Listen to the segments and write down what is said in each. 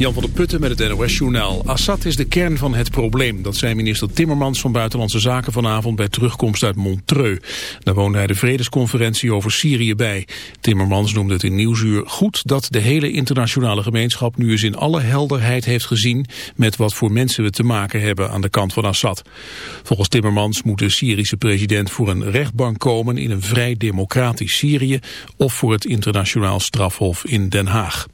Jan van der Putten met het NOS-journaal. Assad is de kern van het probleem. Dat zei minister Timmermans van Buitenlandse Zaken vanavond bij terugkomst uit Montreux. Daar woonde hij de vredesconferentie over Syrië bij. Timmermans noemde het in Nieuwsuur goed dat de hele internationale gemeenschap nu eens in alle helderheid heeft gezien met wat voor mensen we te maken hebben aan de kant van Assad. Volgens Timmermans moet de Syrische president voor een rechtbank komen in een vrij democratisch Syrië of voor het internationaal strafhof in Den Haag.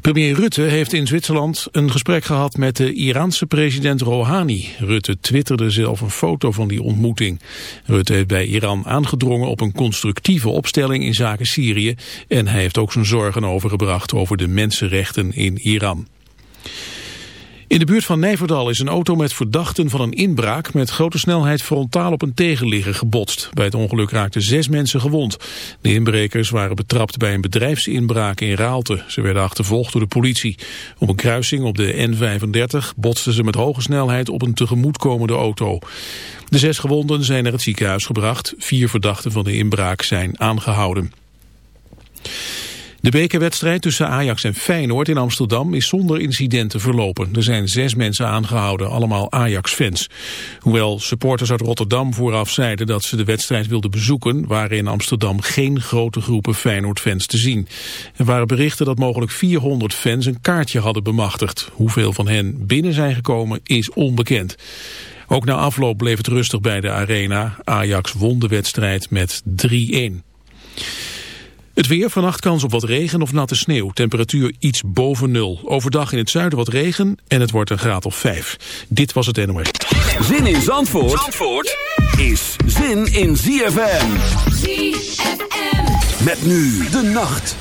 Premier Rutte heeft in Zwitserland een gesprek gehad met de Iraanse president Rouhani. Rutte twitterde zelf een foto van die ontmoeting. Rutte heeft bij Iran aangedrongen op een constructieve opstelling in zaken Syrië. En hij heeft ook zijn zorgen overgebracht over de mensenrechten in Iran. In de buurt van Nijverdal is een auto met verdachten van een inbraak met grote snelheid frontaal op een tegenligger gebotst. Bij het ongeluk raakten zes mensen gewond. De inbrekers waren betrapt bij een bedrijfsinbraak in Raalte. Ze werden achtervolgd door de politie. Op een kruising op de N35 botsten ze met hoge snelheid op een tegemoetkomende auto. De zes gewonden zijn naar het ziekenhuis gebracht. Vier verdachten van de inbraak zijn aangehouden. De bekerwedstrijd tussen Ajax en Feyenoord in Amsterdam is zonder incidenten verlopen. Er zijn zes mensen aangehouden, allemaal Ajax-fans. Hoewel supporters uit Rotterdam vooraf zeiden dat ze de wedstrijd wilden bezoeken... waren in Amsterdam geen grote groepen Feyenoord-fans te zien. Er waren berichten dat mogelijk 400 fans een kaartje hadden bemachtigd. Hoeveel van hen binnen zijn gekomen is onbekend. Ook na afloop bleef het rustig bij de arena. Ajax won de wedstrijd met 3-1. Het weer, vannacht kans op wat regen of natte sneeuw. Temperatuur iets boven nul. Overdag in het zuiden wat regen en het wordt een graad of vijf. Dit was het NOS. Zin in Zandvoort, Zandvoort is zin in ZFM. ZFM. Met nu de nacht.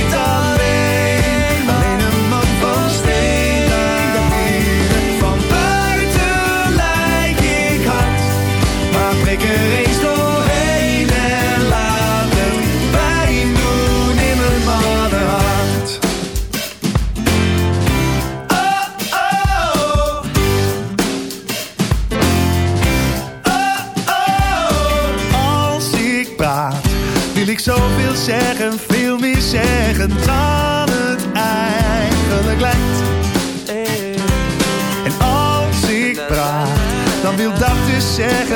Je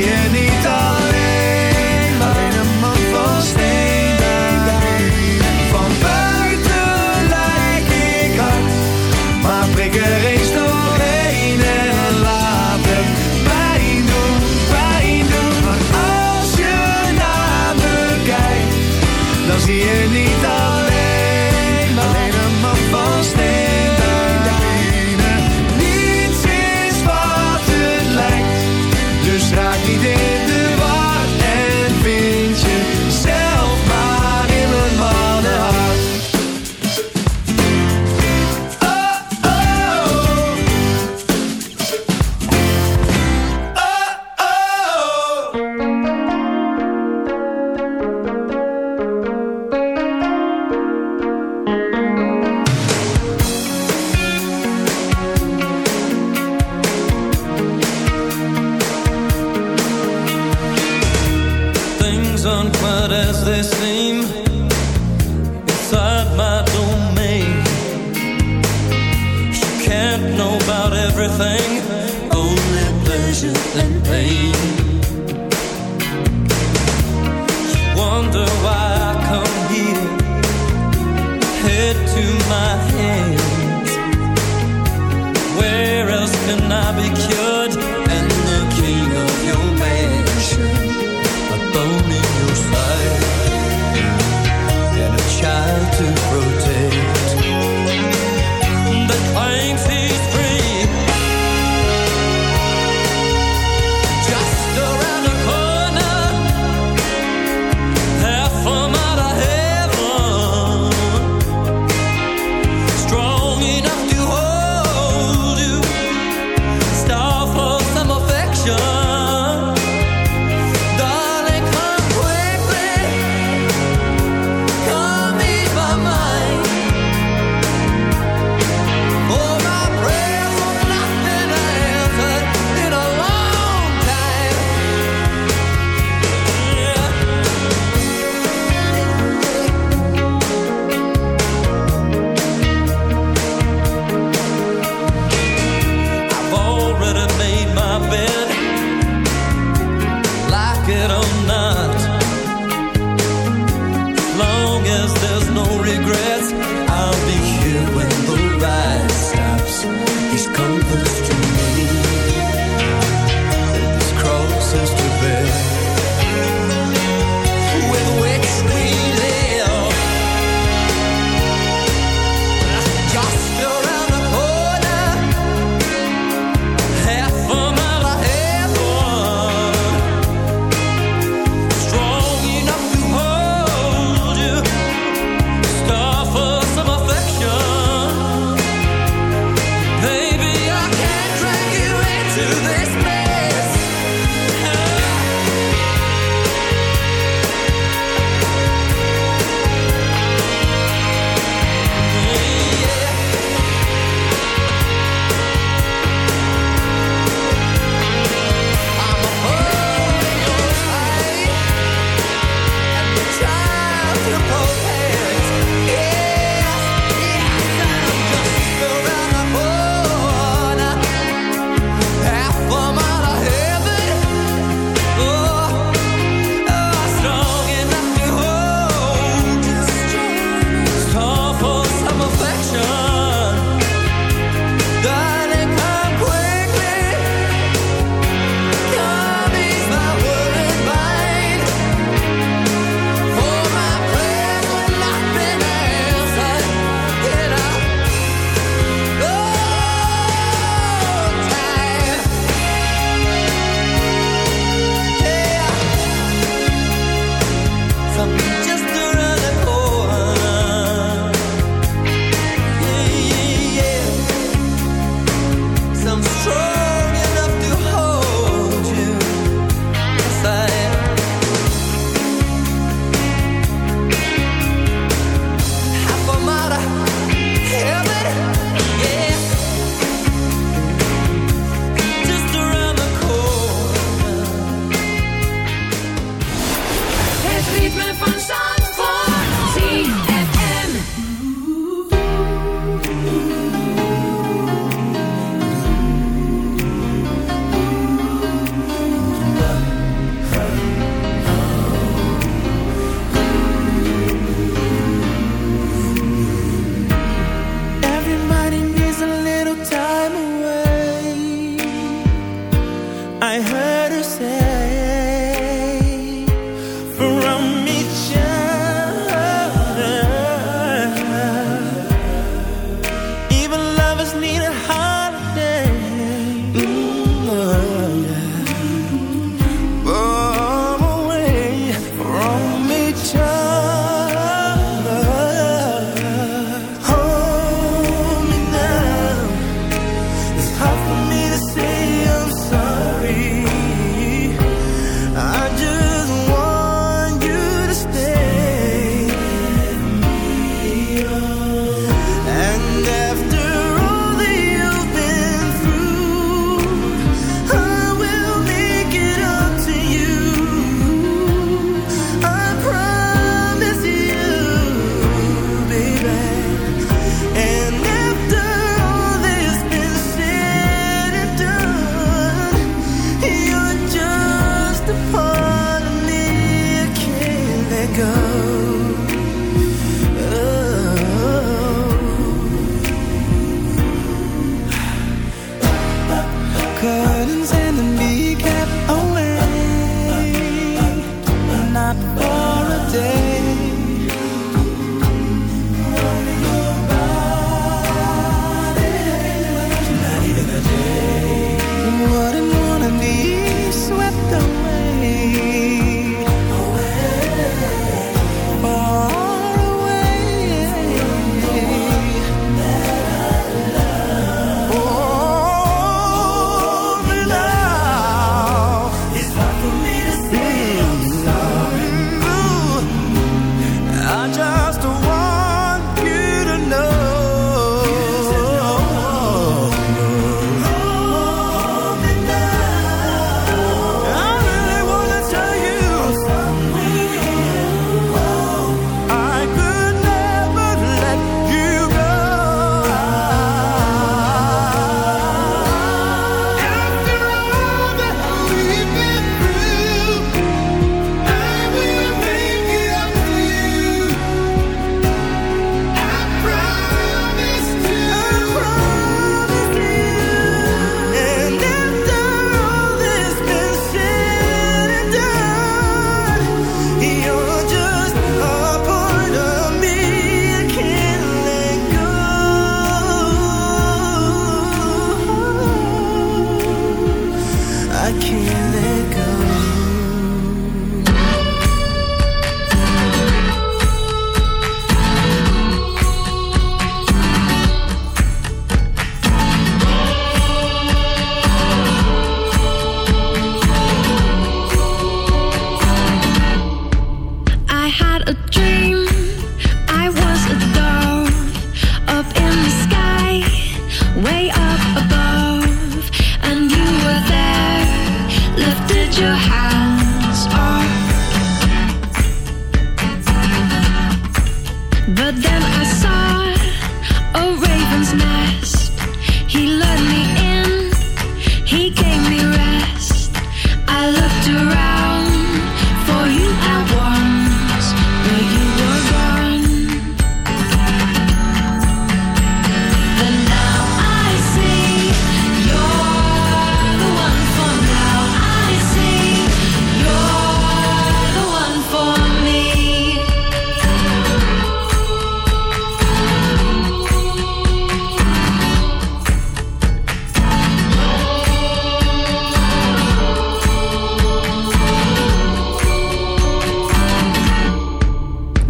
yeah.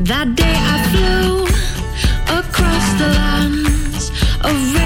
That day I flew across the lands of.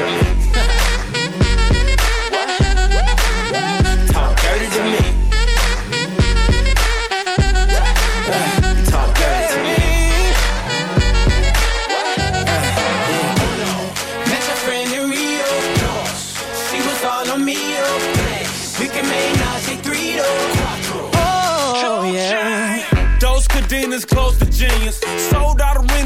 Talk dirty to me. Talk dirty to me. Met friend in Rio. She was all on me. We can make three Oh, yeah. Those cadenas close to genius. Sold out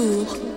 tour.